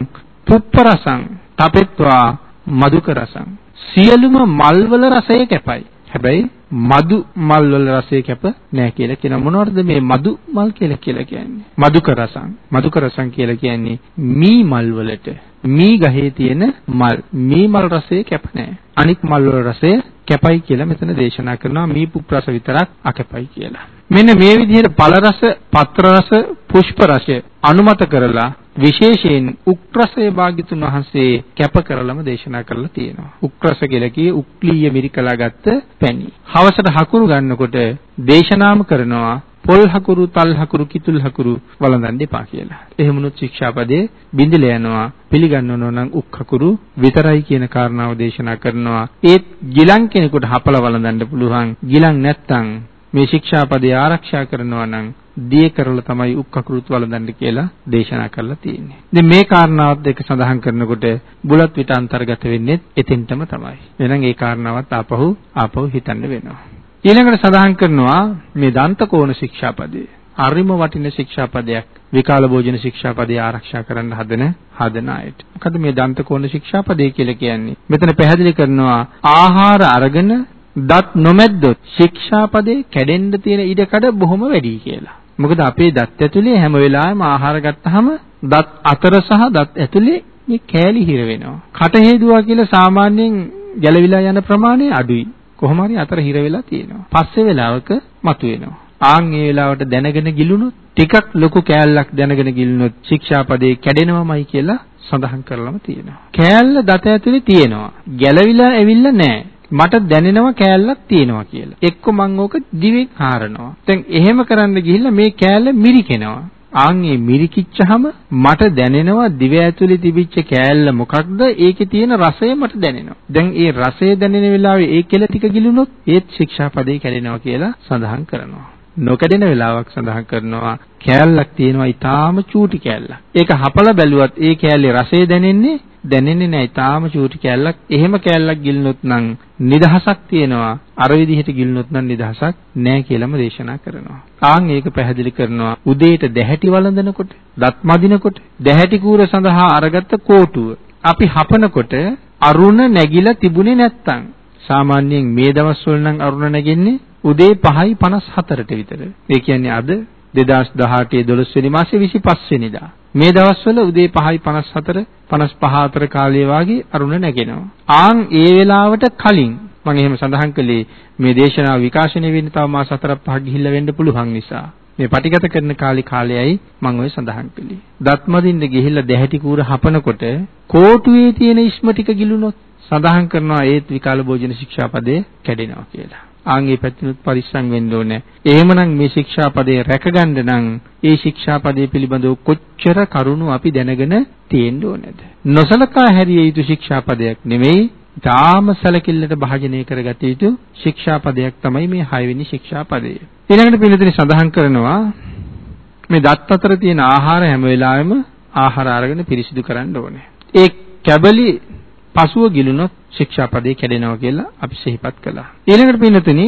Speaker 1: පුප්පරසං තපෙත්වා මදුක රසං සියලුම මල්වල රසය කැපයි. හැබැයි මදු මල් වල රසය කැප නෑ කියලා කියන මොනවද මේ මදු මල් කියලා කියලා කියන්නේ? මදුක රසං. මදුක රසං කියලා කියන්නේ මී මල් වලට. මී ගහේ තියෙන මල්. මී මල් රසය කැප නෑ අනික් මල් වල රසය කැපයි කියලා මෙතන දේශනා කරනවා මී පුප් රස විතරක් අකැපයි කියලා මෙන්න මේ විදිහට ඵල රස, පත්‍ර රස, පුෂ්ප රසය අනුමත කරලා විශේෂයෙන් උක්‍රසය භාග්‍යතුන් වහන්සේ කැප කරලම දේශනා කරලා තියෙනවා. උක්‍රස කියලා කියේ උක්ලීය මිරිකලා ගත්ත පැණි. හවසට හකුරු ගන්නකොට දේශනාම කරනවා පොල් හකුරු, තල් හකුරු, කිතුල් හකුරු වළඳන්න එපා කියලා. එහෙමනොත් ශික්ෂාපදයේ බිඳිලා යනවා. පිළිගන්නව නම් උක් හකුරු විතරයි කියන කාරණාව දේශනා කරනවා. ඒත් ගිලන් කෙනෙකුට හපල වළඳන්න පුළුවන්. ගිලන් නැත්තම් මේ ශික්ෂාපදේ ආරක්ෂා කරනවා නම් දිය කරලා තමයි උක්කකෘත් වළඳන්න කියලා දේශනා කරලා තියෙන්නේ. ඉතින් මේ කාරණාවත් එක්ක සඳහන් කරනකොට බුලත් විට අන්තර්ගත වෙන්නේ එතෙන්ටම තමයි. එහෙනම් ඒ කාරණාවත් ආපහු ආපහු හිතන්න වෙනවා. ඊළඟට සඳහන් කරනවා මේ දන්තකෝණ ශික්ෂාපදේ. අරිම වටින ශික්ෂාපදයක් විකාල භෝජන ශික්ෂාපදේ ආරක්ෂා කරන්න හදන හදන අයට. මොකද මේ දන්තකෝණ ශික්ෂාපදේ කියලා කියන්නේ? මෙතන පැහැදිලි කරනවා ආහාර අරගෙන දත් නොමැද්දොත් ශික්ෂාපදේ කැඩෙන්න තියෙන ඉඩකඩ බොහොම වැඩි කියලා. මොකද අපේ දත් ඇතුලේ හැම වෙලාවෙම ආහාර ගත්තාම දත් අතර සහ දත් ඇතුලේ මේ කෑලි හිර වෙනවා. කට හේදුවා කියලා සාමාන්‍යයෙන් ගැලවිලා යන ප්‍රමාණය අඩුයි. කොහොම හරි අතර හිර වෙලා තියෙනවා. පස්සේ වෙලාවක මතුවෙනවා. ආන් ඒ වෙලාවට දැනගෙන ගිලුනොත් ටිකක් ලොකු කෑල්ලක් දැනගෙන ගිලුනොත් ශික්ෂාපදේ කැඩෙනවමයි කියලා සඳහන් කරලම තියෙනවා. කෑල්ල දත ඇතුලේ තියෙනවා. ගැලවිලා ඇවිල්ලා නැහැ. මට දැනෙනවා කෑල්ලක් තියෙනවා කියලා. එක්ක මං ඕක දිවෙන් හාරනවා. දැන් එහෙම කරන්න ගිහිල්ලා මේ කෑල්ල මිරිකෙනවා. ආන්ගේ මිරිකිච්චහම මට දැනෙනවා දිව ඇතුලේ තිබිච්ච කෑල්ල මොකක්ද ඒකේ තියෙන රසය මට දැනෙනවා. දැන් ඒ රසය දැනෙන වෙලාවේ ඒ කෙල ටික ගිලුනොත් ඒත් ශික්ෂාපදේ කැඩෙනවා කියලා සඳහන් කරනවා. නොකඩෙන වෙලාවක් සඳහන් කරනවා කෑල්ලක් තියෙනවා ඊටාම චූටි කෑල්ලක්. ඒක හපලා බැලුවත් ඒ කෑල්ලේ රසය දැනෙන්නේ දැනෙන්නේ නැහැ. ඊටාම චූටි කෑල්ලක්. එහෙම කෑල්ලක් ගිලිනොත් නම් නිදහසක් තියෙනවා. අර විදිහට ගිලිනොත් නම් නිදහසක් නැහැ කියලාම දේශනා කරනවා. ආන් ඒක පැහැදිලි කරනවා. උදේට දැහැටි වළඳනකොට, දත් මදිනකොට, දැහැටි කූර සඳහා අරගත්ත කෝටුව අපි හපනකොට අරුණ නැగిලා තිබුණේ නැත්තම් සාමාන්‍යයෙන් මේ දවස්වල නම් අරුණ නැගෙන්නේ උදේ 5:54ට විතර. ඒ කියන්නේ අද 2018 12 වෙනි මාසේ 25 වෙනිදා. මේ දවස්වල උදේ 5:54 55 අතර කාලයේ වාගේ අරුණ නැගෙනවා. ආන් ඒ වෙලාවට කලින් මම එහෙම සඳහන් කළේ මේ දේශනාව විකාශනය වෙන්න තව මාස 4ක් 5ක් ගිහිල්ලා වෙන්න පුළුවන් නිසා. මේ පටිගත කරන කාලේ කාලයයි මම ඔය සඳහන් කළේ. දත්මදින්න ගිහිල්ලා දැහැටි කූර හපනකොට කෝටුවේ තියෙන ඉස්ම ටික ගිලුනොත් සඳහන් කරනවා ඒත් විකාල භෝජන ශික්ෂාපදේ කැඩෙනවා කියලා. ආන්ගේ පැතිනුත් පරිස්සම් වෙන්න ඕනේ. එහෙමනම් මේ ශික්ෂාපදේ රැකගන්න නම් ඒ ශික්ෂාපදේ පිළිබඳව කොච්චර කරුණු අපි දැනගෙන තියෙන්න ඕනේද? නොසලකා හැරිය යුතු ශික්ෂාපදයක් නෙමෙයි. තාම සැලකිල්ලට භාජනය කරගත යුතු ශික්ෂාපදයක් තමයි මේ 6 වෙනි ශික්ෂාපදය. ඊළඟට පිළිතුරේ සඳහන් කරනවා මේ දත් අතර තියෙන ආහාර හැම වෙලාවෙම ආහාර අරගෙන පිරිසිදු කරන්න ඕනේ. ඒ කැබලි පසුව ගිලුනොත් ශික්ෂාපදේ කැඩෙනවා කියලා අපි සිහිපත් කළා. ඊළඟට පින්නතුනි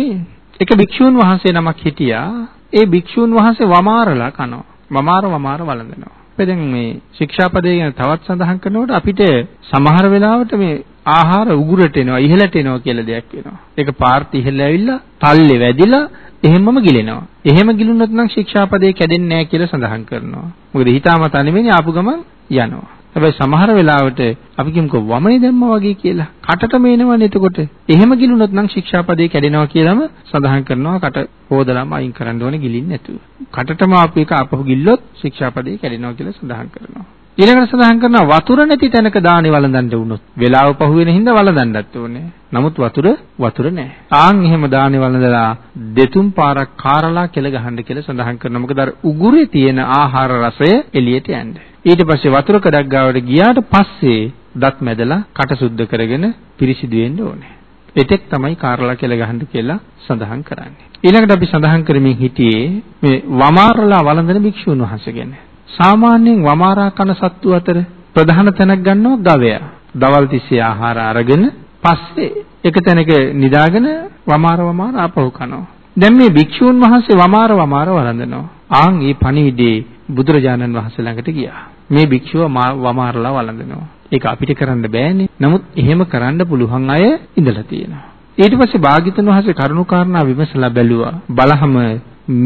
Speaker 1: එක භික්ෂූන් වහන්සේ නමක් හිටියා. ඒ භික්ෂූන් වහන්සේ වමාරලා කනවා. වමාර වමාර වළඳනවා. අපි දැන් මේ ශික්ෂාපදේ ගැන තවත් සඳහන් කරනකොට අපිට සමහර වෙලාවට මේ ආහාර උගුරට එනවා ඉහළට එනවා කියලා දෙයක් වෙනවා. ඒක පාර්ථ ඉහළ ඇවිල්ලා තල්ලේ වැදිලා එහෙමම ගිලෙනවා. එහෙම ගිලුනොත් නම් ශික්ෂාපදේ කැඩෙන්නේ නැහැ කියලා සඳහන් කරනවා. මොකද හිතාමතා නෙමෙයි ආපු ගමන් යනවා. හැබැයි සමහර වෙලාවට අපි කියමුකෝ වමනේ දැම්මා වගේ කියලා. කටට මේනවනේ එතකොට. එහෙම ගිලුනොත් නම් ශික්ෂාපදේ කැඩෙනවා කියලාම සඳහන් කරනවා කට හොදලාම අයින් කරන්න ඕනේ ගිලින්නේ නැතුව. කටටම ආපු එක අපහු ගිල්ලොත් ශික්ෂාපදේ කැඩෙනවා කියලා සඳහන් කරනවා. ඊළඟට සඳහන් කරනවා වතුර නැති තැනක දානේ වළඳන්න වුණොත් වෙලාව පහු වෙන හින්දා වළඳන්නත් ඕනේ. නමුත් වතුර වතුර නැහැ. ආන් එහෙම දානේ වළඳලා දෙතුන් පාරක් කාරලා කෙල ගහන්න කියලා සඳහන් කරනවා. මොකද අර උගුරේ තියෙන ආහාර රසය එළියට යන්නේ. ඊට පස්සේ වතුර කඩක් ගාවට ගියාට පස්සේ දත් මැදලා කට සුද්ධ කරගෙන පිරිසිදු වෙන්න ඕනේ. එතෙක් තමයි කාරලා කියලා ගහන්න කියලා සඳහන් කරන්නේ. ඊළඟට අපි සඳහන් කරමින් හිටියේ මේ වමාරලා වළඳන භික්ෂුන් වහන්සේ ගැන. සාමාන්‍යයෙන් වමාරා කන සත්තු අතර ප්‍රධාන තැනක් ගන්නවා ගවයා. දවල් තිස්සේ ආහාර අරගෙන පස්සේ එක තැනක නිදාගෙන වමාර වමාර ආපහු කනවා. දැන් මේ භික්ෂූන් වහන්සේ වමාර වමාර වළඳනවා. ආන් මේ පණිවිඩේ බුදුරජාණන් වහන්සේ ළඟට ගියා. මේ භික්ෂුව වමාරලා වළඳනවා. ඒක අපිට කරන්න බෑනේ. නමුත් එහෙම කරන්න පුළුවන් අය ඉඳලා තියෙනවා. ඊට පස්සේ භාග්‍යතුන් වහන්සේ කරුණාකාරණා විමසලා බැලුවා. බලහම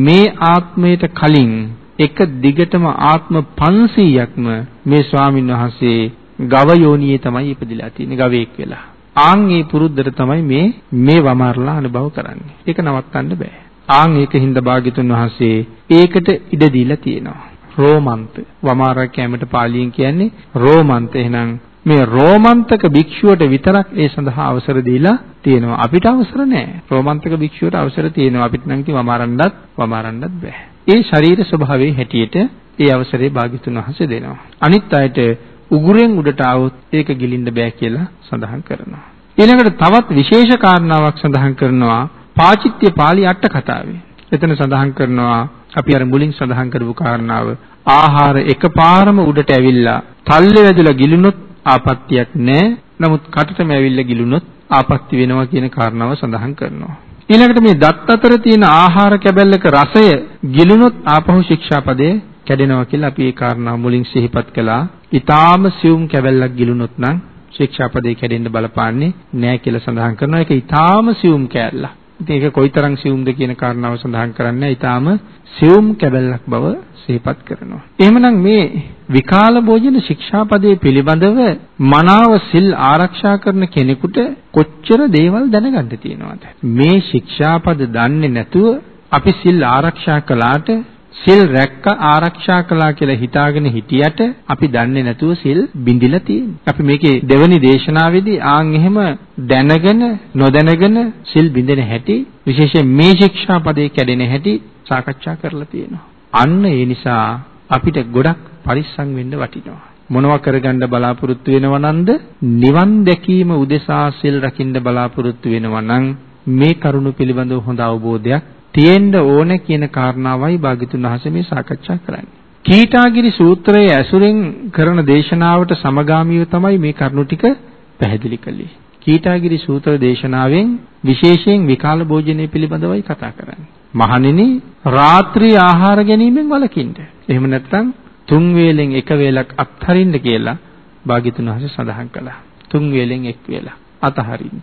Speaker 1: මේ ආත්මයට කලින් එක දිගටම ආත්ම 500ක්ම මේ ස්වාමින් වහන්සේ ගව යෝනියේ තමයි ඉපදිලා තියෙන්නේ ගවයෙක් වෙලා. ආන් ඒ පුරුද්දට තමයි මේ මේ වමාරලා අනුභව කරන්නේ. ඒක නවත්තන්න බෑ. ආන් ඒකින්ද භාග්‍යතුන් වහන්සේ ඒකට ඉඩ දීලා තියෙනවා. රෝමන්ත වමාරා කැමට පාලියෙන් කියන්නේ රෝමන්ත එහෙනම් මේ රෝමන්තක භික්ෂුවට විතරක් ඒ සඳහා අවසර දීලා තියෙනවා. අපිට අවසර නැහැ. රෝමන්තක භික්ෂුවට අවසර තියෙනවා. අපිට නම් ඉතින් වමාරන්නත් වමාරන්නත් බෑ. ඒ ශරීර ස්වභාවයේ හැටියට ඒ අවසරේ භාග්‍යතුන් වහන්සේ දෙනවා. අනිත් අයට උගුරෙන් උඩට આવොත් ඒක ගිලින්න බෑ කියලා සඳහන් කරනවා. ඊළඟට තවත් විශේෂ කාරණාවක් සඳහන් කරනවා පාචිත්‍ය පාළි අට කතාවේ. එතන සඳහන් කරනවා අපි අර මුලින් සඳහන් කරපු කාරණාව ආහාර එකපාරම උඩට ඇවිල්ලා තල්ලේ වැදුලා ගිලුනොත් ආපත්‍යක් නැහැ. නමුත් කටටම ඇවිල්ලා ගිලුනොත් ආපත්‍ය වෙනවා කියන කාරණාව සඳහන් කරනවා. ඊළඟට මේ දත් අතර තියෙන ආහාර කැබැල්ලක රසය ගිලුනොත් ආපහු ශික්ෂාපදේ කැඩෙනවා කියලා අපි ඒ කාරණාව මුලින් සිහිපත් කළා. ඊටාම සියුම් කැබැල්ලක් ගිලුනොත් නම් ශික්ෂාපදේ කැඩෙන්න බලපාන්නේ නැහැ කියලා සඳහන් කරනවා. ඒක ඊටාම සියුම් කැලලක්. ඉතින් ඒක කොයිතරම් සියුම්ද කියන කාරණාව සඳහන් කරන්නේ ඊටාම සියුම් කැබැල්ලක් බව සිහිපත් කරනවා. එහෙමනම් මේ විකාල භෝජන ශික්ෂාපදයේ පිළිබඳව මනාව සිල් ආරක්ෂා කරන කෙනෙකුට කොච්චර දේවල් දැනගන්න තියෙනවද? මේ ශික්ෂාපද දන්නේ නැතුව අපි සිල් ආරක්ෂා කළාට සිල් රැක්ක ආරක්ෂා කළා කියලා හිතාගෙන හිටියට අපි දන්නේ නැතුව සිල් බිඳිලා තියෙන්නේ. අපි මේකේ දෙවනි දේශනාවේදී ආන් එහෙම දැනගෙන නොදැනගෙන සිල් බිඳෙන හැටි විශේෂයෙන් මේ ශික්ෂා පදේ කැඩෙන හැටි සාකච්ඡා කරලා තියෙනවා. අන්න ඒ නිසා අපිට ගොඩක් පරිස්සම් වෙන්න වටිනවා. මොනවා කරගන්න බලාපොරොත්තු වෙනව නන්ද නිවන් දැකීම උදෙසා සිල් රකින්න බලාපොරොත්තු වෙනවා නම් මේ කරුණු පිළිබඳව හොඳ අවබෝධයක් තියෙන්න ඕන කියන කාරණාවයි භාග්‍යතුන් වහන්සේ මේ සාකච්ඡා කරන්නේ. කීටාගිරි සූත්‍රයේ ඇසුරෙන් කරන දේශනාවට සමගාමීව තමයි මේ කරුණු ටික පැහැදිලි කළේ. කීටාගිරි සූත්‍ර දේශනාවෙන් විශේෂයෙන් විකාල භෝජනය පිළිබඳවයි කතා කරන්නේ. මහණෙනි රාත්‍රී ආහාර ගැනීමෙන් වළකින්න. එහෙම නැත්නම් තුන් වේලෙන් එක වේලක් අත්හරින්න කියලා භාග්‍යතුන් වහන්සේ සඳහන් කළා. තුන් වේලෙන් එක් වේලක් අතහරින්න.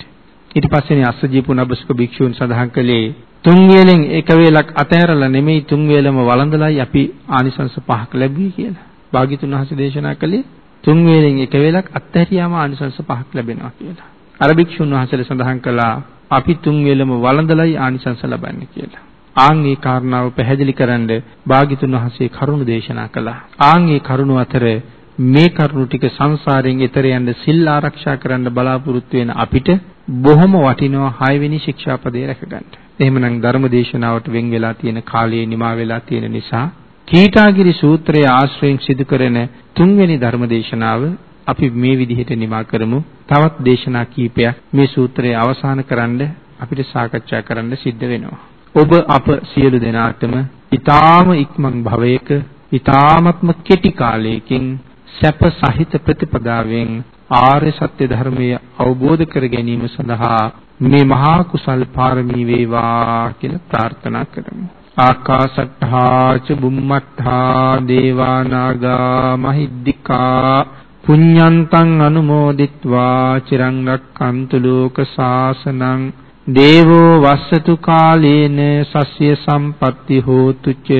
Speaker 1: ඊට පස්සේනේ අස්සජීපු නබස්ක භික්ෂූන් සඳහන් කළේ තුන් වේලෙන් එක වේලක් අතහැරලා නෙමෙයි තුන් වේලම වළඳලායි අපි ආනිසංස පහක් ලැබුවේ කියලා. භාග්‍යතුන් වහන්සේ දේශනා කළේ තුන් වේලෙන් එක වේලක් අත්හැරියාම ආනිසංස පහක් ලැබෙනවා කියලා. අර භික්ෂුන් වහන්සේලා සඳහන් කළා අපි තුන් වේලම වළඳලායි ආනිසංස ලබන්නේ කියලා. ආන් මේ කාරණාව පැහැදිලි කරන්න භාග්‍යතුන් වහන්සේ කරුණ දේශනා කළා. ආන් මේ කරුණ අතර මේ කරුණු ටික සංසාරයෙන් එතර යන්න සිල් ආරක්ෂා කරන්න බලාපොරොත්තු වෙන අපිට බොහොම වටිනවා 6 වෙනි ශික්ෂාපදේ රැකගන්න. එහෙමනම් ධර්මදේශනාවට වෙන් වෙලා තියෙන කාලය නිමා වෙලා තියෙන නිසා කීටාගිරි සූත්‍රයේ ආශ්‍රයෙන් සිදු කරන තුන්වෙනි ධර්මදේශනාව අපි මේ විදිහට නිමා කරමු. තවත් දේශනා කීපයක් මේ සූත්‍රයේ අවසන් කරන්න අපිට සාකච්ඡා කරන්න සිද්ධ වෙනවා. ඔබ අප සියලු දෙනාටම ඊ타ම ඉක්මන් භවයක ඊ타මත්ම කෙටි කාලයකින් සැප සහිත ප්‍රතිපදාවෙන් ආර්ය සත්‍ය ධර්මයේ අවබෝධ කර ගැනීම සඳහා මේ මහා කුසල් පාරමී වේවා කියලා ප්‍රාර්ථනා කරමු. ආකාශට්ඨා ච බුම්මට්ඨා දේවා නාග මහිද්దికා පුඤ්ඤන්තං අනුමෝදිත්වා චිරං රක්ඛන්තු ලෝක සාසනං දේවෝ වස්සතු කාලේන සස්්‍ය සම්පatti හෝතු ච